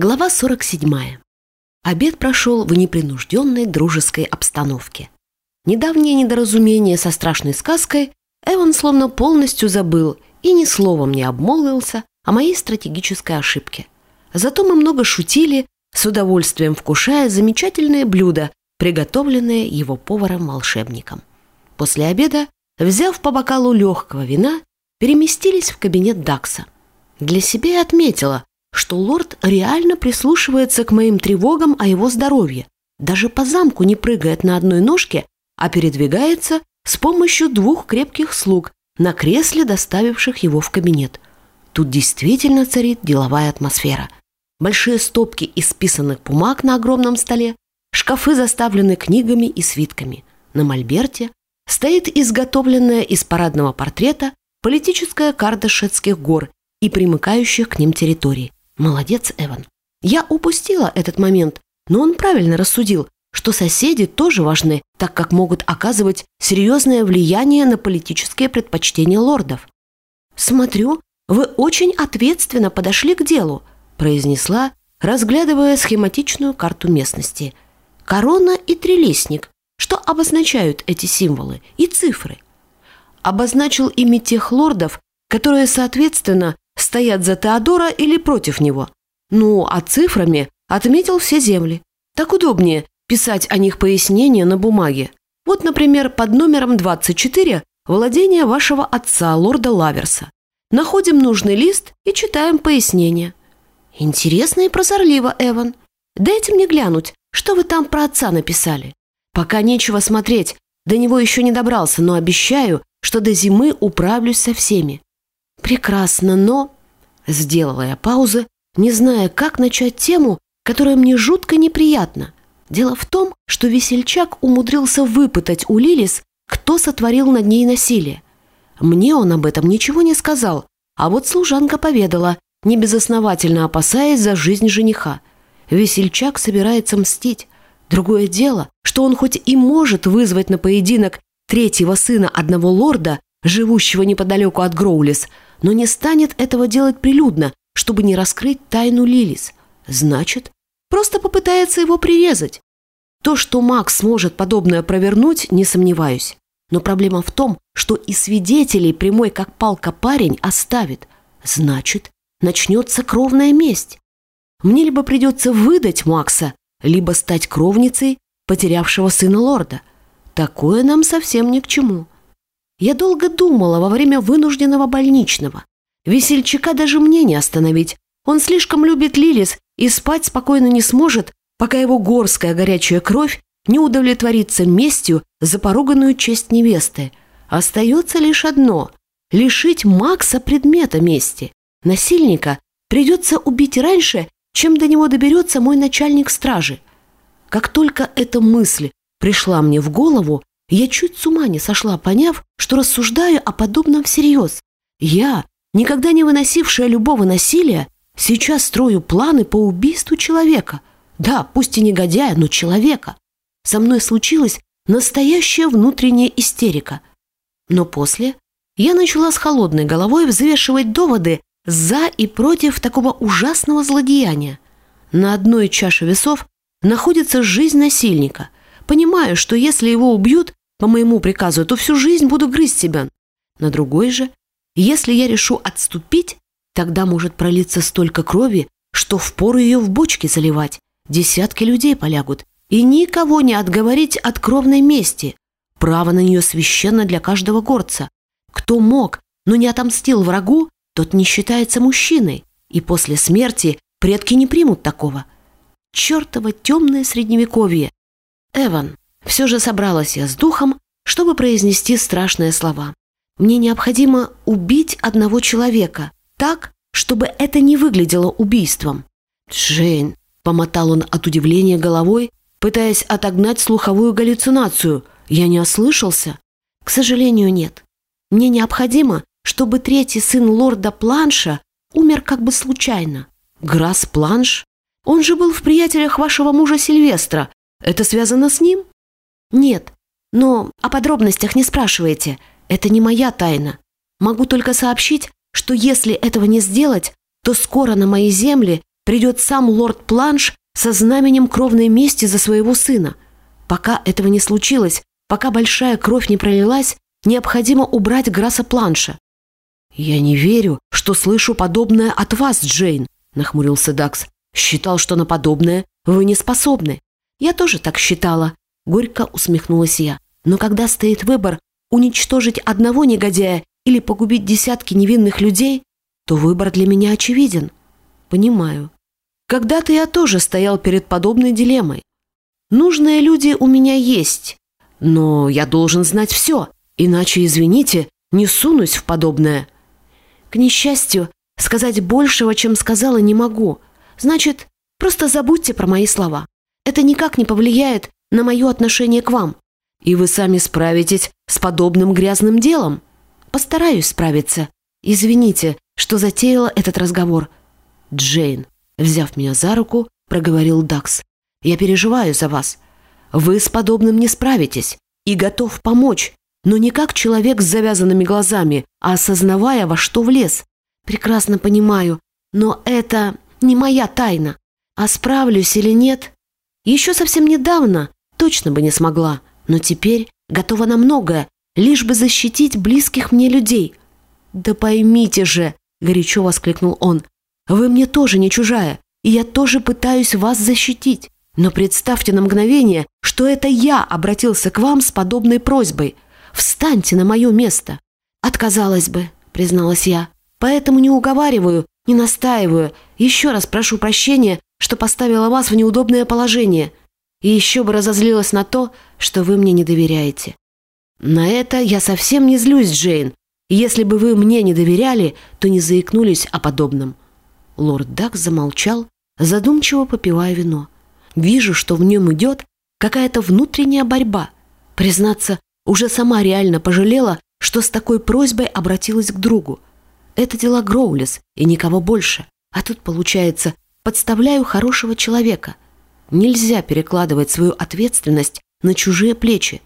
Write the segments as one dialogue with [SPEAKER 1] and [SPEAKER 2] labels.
[SPEAKER 1] Глава 47. Обед прошел в непринужденной дружеской обстановке. Недавнее недоразумение со страшной сказкой Эван словно полностью забыл и ни словом не обмолвился о моей стратегической ошибке. Зато мы много шутили, с удовольствием вкушая замечательные блюда, приготовленные его поваром-волшебником. После обеда, взяв по бокалу легкого вина, переместились в кабинет Дакса. Для себя я отметила, что лорд реально прислушивается к моим тревогам о его здоровье, даже по замку не прыгает на одной ножке, а передвигается с помощью двух крепких слуг на кресле, доставивших его в кабинет. Тут действительно царит деловая атмосфера. Большие стопки исписанных бумаг на огромном столе, шкафы заставлены книгами и свитками. На мольберте стоит изготовленная из парадного портрета политическая карта шетских гор и примыкающих к ним территорий. Молодец, Эван. Я упустила этот момент, но он правильно рассудил, что соседи тоже важны, так как могут оказывать серьезное влияние на политические предпочтения лордов. «Смотрю, вы очень ответственно подошли к делу», произнесла, разглядывая схематичную карту местности. «Корона и трелесник. Что обозначают эти символы и цифры?» Обозначил ими тех лордов, которые, соответственно, стоят за Теодора или против него. Ну, а цифрами отметил все земли. Так удобнее писать о них пояснения на бумаге. Вот, например, под номером 24 владение вашего отца, лорда Лаверса. Находим нужный лист и читаем пояснение. Интересно и прозорливо, Эван. Дайте мне глянуть, что вы там про отца написали. Пока нечего смотреть, до него еще не добрался, но обещаю, что до зимы управлюсь со всеми. Прекрасно, но... Сделала я паузу, не зная, как начать тему, которая мне жутко неприятна. Дело в том, что весельчак умудрился выпытать у Лилис, кто сотворил над ней насилие. Мне он об этом ничего не сказал, а вот служанка поведала, небезосновательно опасаясь за жизнь жениха. Весельчак собирается мстить. Другое дело, что он хоть и может вызвать на поединок третьего сына одного лорда, живущего неподалеку от Гроулис, но не станет этого делать прилюдно, чтобы не раскрыть тайну Лилис. Значит, просто попытается его прирезать. То, что Макс сможет подобное провернуть, не сомневаюсь. Но проблема в том, что и свидетелей прямой как палка парень оставит. Значит, начнется кровная месть. Мне либо придется выдать Макса, либо стать кровницей потерявшего сына лорда. Такое нам совсем ни к чему. Я долго думала во время вынужденного больничного. Весельчака даже мне не остановить. Он слишком любит Лилис и спать спокойно не сможет, пока его горская горячая кровь не удовлетворится местью за поруганную честь невесты. Остается лишь одно – лишить Макса предмета мести. Насильника придется убить раньше, чем до него доберется мой начальник стражи. Как только эта мысль пришла мне в голову, я чуть с ума не сошла, поняв, что рассуждаю о подобном всерьез. Я, никогда не выносившая любого насилия, сейчас строю планы по убийству человека. Да, пусть и негодяя, но человека. Со мной случилась настоящая внутренняя истерика. Но после я начала с холодной головой взвешивать доводы за и против такого ужасного злодеяния. На одной чаше весов находится жизнь насильника. Понимаю, что если его убьют, по моему приказу, то всю жизнь буду грызть себя. На другой же, если я решу отступить, тогда может пролиться столько крови, что впору ее в бочки заливать. Десятки людей полягут. И никого не отговорить от кровной мести. Право на нее священно для каждого горца. Кто мог, но не отомстил врагу, тот не считается мужчиной. И после смерти предки не примут такого. Чертово темное средневековье. Эван, все же собралась я с духом, чтобы произнести страшные слова. Мне необходимо убить одного человека так, чтобы это не выглядело убийством. «Джейн», — помотал он от удивления головой, пытаясь отогнать слуховую галлюцинацию. «Я не ослышался?» «К сожалению, нет. Мне необходимо, чтобы третий сын лорда Планша умер как бы случайно». «Грасс Планш? Он же был в приятелях вашего мужа Сильвестра. Это связано с ним?» «Нет, но о подробностях не спрашивайте. Это не моя тайна. Могу только сообщить, что если этого не сделать, то скоро на мои земли придет сам лорд Планш со знаменем кровной мести за своего сына. Пока этого не случилось, пока большая кровь не пролилась, необходимо убрать Граса Планша. «Я не верю, что слышу подобное от вас, Джейн», — нахмурился Дакс. «Считал, что на подобное вы не способны». «Я тоже так считала», — горько усмехнулась я. «Но когда стоит выбор уничтожить одного негодяя или погубить десятки невинных людей, то выбор для меня очевиден». «Понимаю. Когда-то я тоже стоял перед подобной дилеммой. Нужные люди у меня есть, но я должен знать все, иначе, извините, не сунусь в подобное. К несчастью, сказать большего, чем сказала, не могу. Значит, просто забудьте про мои слова. Это никак не повлияет на мое отношение к вам. И вы сами справитесь с подобным грязным делом. Постараюсь справиться. Извините, что затеяла этот разговор. Джейн, Взяв меня за руку, проговорил Дакс. «Я переживаю за вас. Вы с подобным не справитесь и готов помочь, но не как человек с завязанными глазами, а осознавая, во что влез. Прекрасно понимаю, но это не моя тайна. А справлюсь или нет? Еще совсем недавно точно бы не смогла, но теперь готова на многое, лишь бы защитить близких мне людей». «Да поймите же!» — горячо воскликнул он. Вы мне тоже не чужая, и я тоже пытаюсь вас защитить. Но представьте на мгновение, что это я обратился к вам с подобной просьбой. Встаньте на мое место. Отказалась бы, призналась я. Поэтому не уговариваю, не настаиваю. Еще раз прошу прощения, что поставила вас в неудобное положение. И еще бы разозлилась на то, что вы мне не доверяете. На это я совсем не злюсь, Джейн. Если бы вы мне не доверяли, то не заикнулись о подобном. Лорд Дак замолчал, задумчиво попивая вино. Вижу, что в нем идет какая-то внутренняя борьба. Признаться, уже сама реально пожалела, что с такой просьбой обратилась к другу. Это дела Гроулис и никого больше. А тут, получается, подставляю хорошего человека. Нельзя перекладывать свою ответственность на чужие плечи.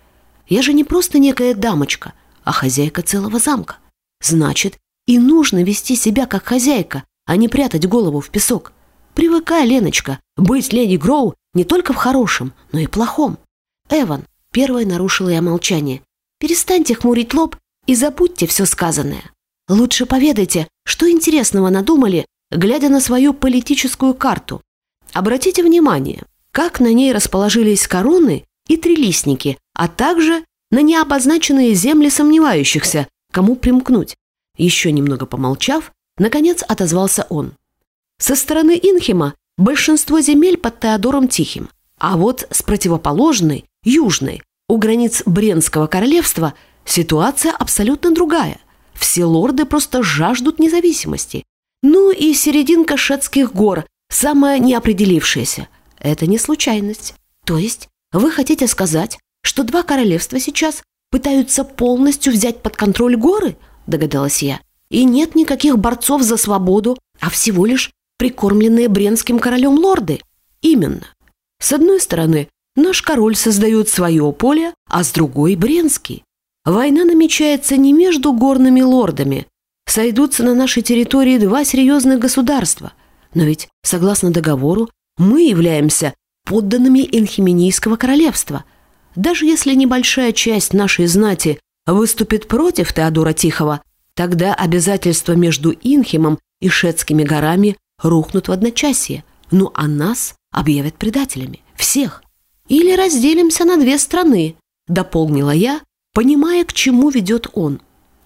[SPEAKER 1] Я же не просто некая дамочка, а хозяйка целого замка. Значит, и нужно вести себя как хозяйка, а не прятать голову в песок. Привыкай, Леночка, быть леди Гроу не только в хорошем, но и плохом. Эван, первой нарушила я молчание. Перестаньте хмурить лоб и забудьте все сказанное. Лучше поведайте, что интересного надумали, глядя на свою политическую карту. Обратите внимание, как на ней расположились короны и трилистники, а также на необозначенные земли сомневающихся, кому примкнуть. Еще немного помолчав, Наконец отозвался он. Со стороны Инхема большинство земель под Теодором Тихим, а вот с противоположной, южной, у границ Бренского королевства ситуация абсолютно другая. Все лорды просто жаждут независимости. Ну и серединка Шетских гор, самая неопределившаяся. Это не случайность. То есть вы хотите сказать, что два королевства сейчас пытаются полностью взять под контроль горы? Догадалась я. И нет никаких борцов за свободу, а всего лишь прикормленные бренским королем лорды. Именно. С одной стороны, наш король создает свое поле, а с другой – бренский. Война намечается не между горными лордами. Сойдутся на нашей территории два серьезных государства. Но ведь, согласно договору, мы являемся подданными Энхименийского королевства. Даже если небольшая часть нашей знати выступит против Теодора Тихого, Тогда обязательства между Инхемом и Шетскими горами рухнут в одночасье. Ну а нас объявят предателями. Всех. Или разделимся на две страны, дополнила я, понимая, к чему ведет он.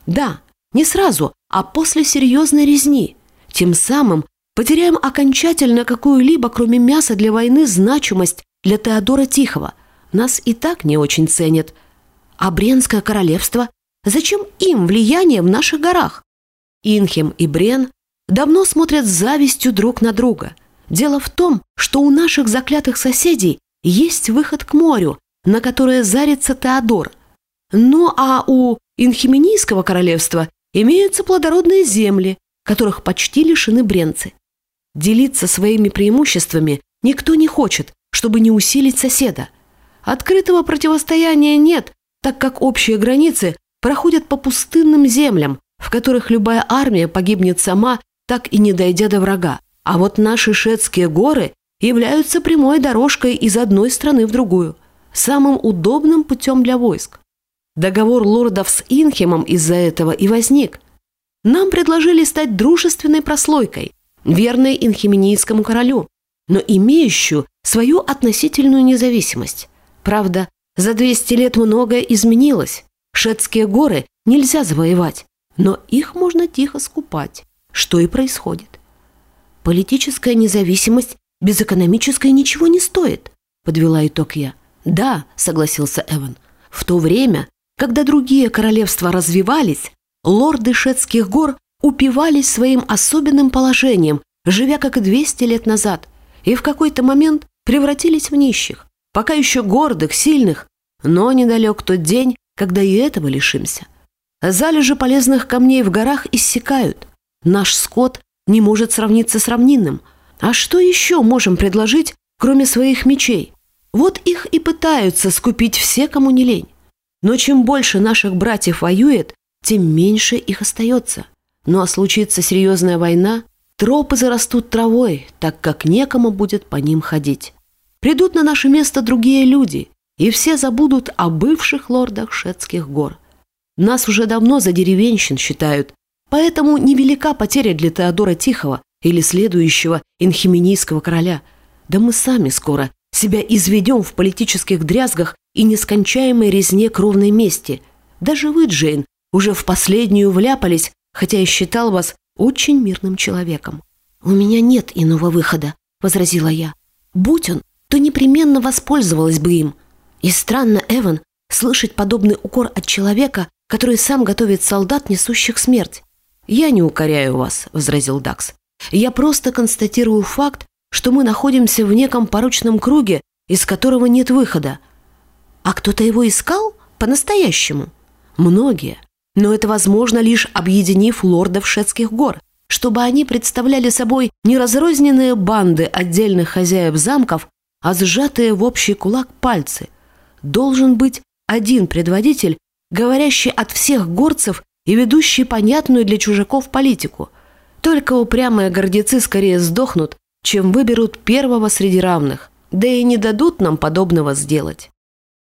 [SPEAKER 1] Да, не сразу, а после серьезной резни. Тем самым потеряем окончательно какую-либо, кроме мяса для войны, значимость для Теодора Тихого. Нас и так не очень ценят. А Бренское королевство Зачем им влияние в наших горах? Инхем и Брен давно смотрят с завистью друг на друга. Дело в том, что у наших заклятых соседей есть выход к морю, на которое зарится Теодор. Ну а у Инхименийского королевства имеются плодородные земли, которых почти лишены бренцы. Делиться своими преимуществами никто не хочет, чтобы не усилить соседа. Открытого противостояния нет, так как общие границы проходят по пустынным землям, в которых любая армия погибнет сама, так и не дойдя до врага. А вот наши шетские горы являются прямой дорожкой из одной страны в другую, самым удобным путем для войск. Договор лордов с Инхемом из-за этого и возник. Нам предложили стать дружественной прослойкой, верной инхименийскому королю, но имеющую свою относительную независимость. Правда, за 200 лет многое изменилось. Шетские горы нельзя завоевать, но их можно тихо скупать, что и происходит. Политическая независимость без экономической ничего не стоит, подвела итог я. Да, согласился Эван. В то время, когда другие королевства развивались, лорды Шетских гор упивались своим особенным положением, живя как и 200 лет назад, и в какой-то момент превратились в нищих, пока еще гордых, сильных, но недалек тот день, когда и этого лишимся. Залежи полезных камней в горах иссякают. Наш скот не может сравниться с равнинным. А что еще можем предложить, кроме своих мечей? Вот их и пытаются скупить все, кому не лень. Но чем больше наших братьев воюет, тем меньше их остается. Ну а случится серьезная война, тропы зарастут травой, так как некому будет по ним ходить. Придут на наше место другие люди, и все забудут о бывших лордах Шетских гор. Нас уже давно за деревенщин считают, поэтому невелика потеря для Теодора Тихого или следующего инхименийского короля. Да мы сами скоро себя изведем в политических дрязгах и нескончаемой резне кровной мести. Даже вы, Джейн, уже в последнюю вляпались, хотя и считал вас очень мирным человеком. «У меня нет иного выхода», — возразила я. «Будь он, то непременно воспользовалась бы им. И странно, Эван, слышать подобный укор от человека, который сам готовит солдат, несущих смерть. «Я не укоряю вас», — возразил Дакс. «Я просто констатирую факт, что мы находимся в неком порочном круге, из которого нет выхода. А кто-то его искал? По-настоящему? Многие. Но это возможно лишь объединив лордов Шетских гор, чтобы они представляли собой не разрозненные банды отдельных хозяев замков, а сжатые в общий кулак пальцы. Должен быть один предводитель, говорящий от всех горцев и ведущий понятную для чужаков политику. Только упрямые гордецы скорее сдохнут, чем выберут первого среди равных, да и не дадут нам подобного сделать.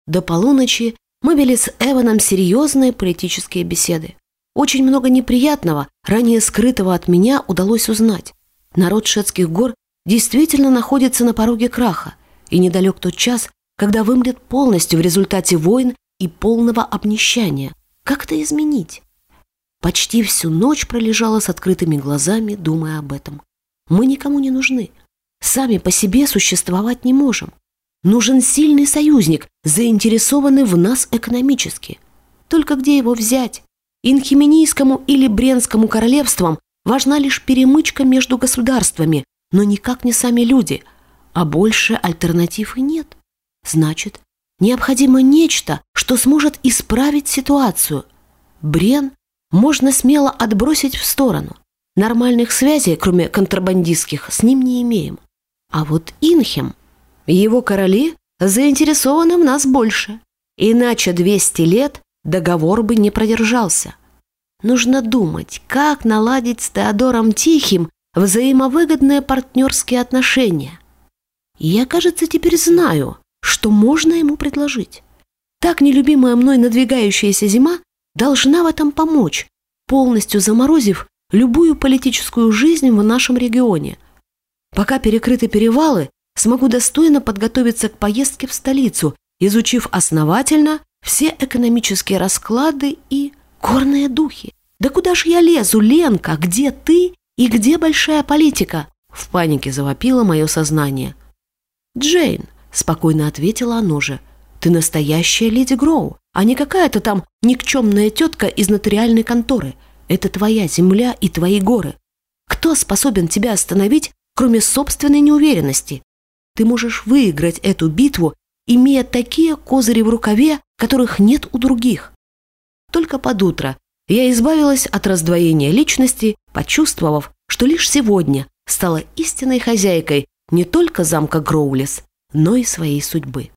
[SPEAKER 1] До полуночи мы вели с Эваном серьезные политические беседы. Очень много неприятного, ранее скрытого от меня, удалось узнать. Народ Шетских гор действительно находится на пороге краха, и недалек тот час, когда вымрет полностью в результате войн и полного обнищания. Как это изменить? Почти всю ночь пролежала с открытыми глазами, думая об этом. Мы никому не нужны. Сами по себе существовать не можем. Нужен сильный союзник, заинтересованный в нас экономически. Только где его взять? Инхименийскому или Бренскому королевствам важна лишь перемычка между государствами, но никак не сами люди, а больше альтернатив и нет. Значит, необходимо нечто, что сможет исправить ситуацию. Брен можно смело отбросить в сторону. Нормальных связей, кроме контрабандистских, с ним не имеем. А вот Инхем, его короли заинтересованы в нас больше. Иначе 200 лет договор бы не продержался. Нужно думать, как наладить с Теодором Тихим взаимовыгодные партнерские отношения. я, кажется, теперь знаю, что можно ему предложить. Так нелюбимая мной надвигающаяся зима должна в этом помочь, полностью заморозив любую политическую жизнь в нашем регионе. Пока перекрыты перевалы, смогу достойно подготовиться к поездке в столицу, изучив основательно все экономические расклады и горные духи. Да куда ж я лезу, Ленка? Где ты и где большая политика? В панике завопило мое сознание. Джейн, спокойно ответила оно же, ты настоящая леди Гроу а не какая-то там никчемная тетка из нотариальной конторы. Это твоя земля и твои горы. Кто способен тебя остановить, кроме собственной неуверенности? Ты можешь выиграть эту битву, имея такие козыри в рукаве, которых нет у других. Только под утро я избавилась от раздвоения личности, почувствовав, что лишь сегодня стала истинной хозяйкой не только замка Гроулес, но и своей судьбы.